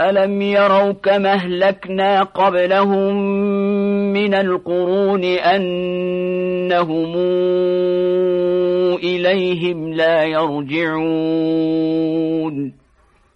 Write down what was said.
ألم يروا كما اهلكنا قبلهم من القرون أنهم إليهم لا يرجعون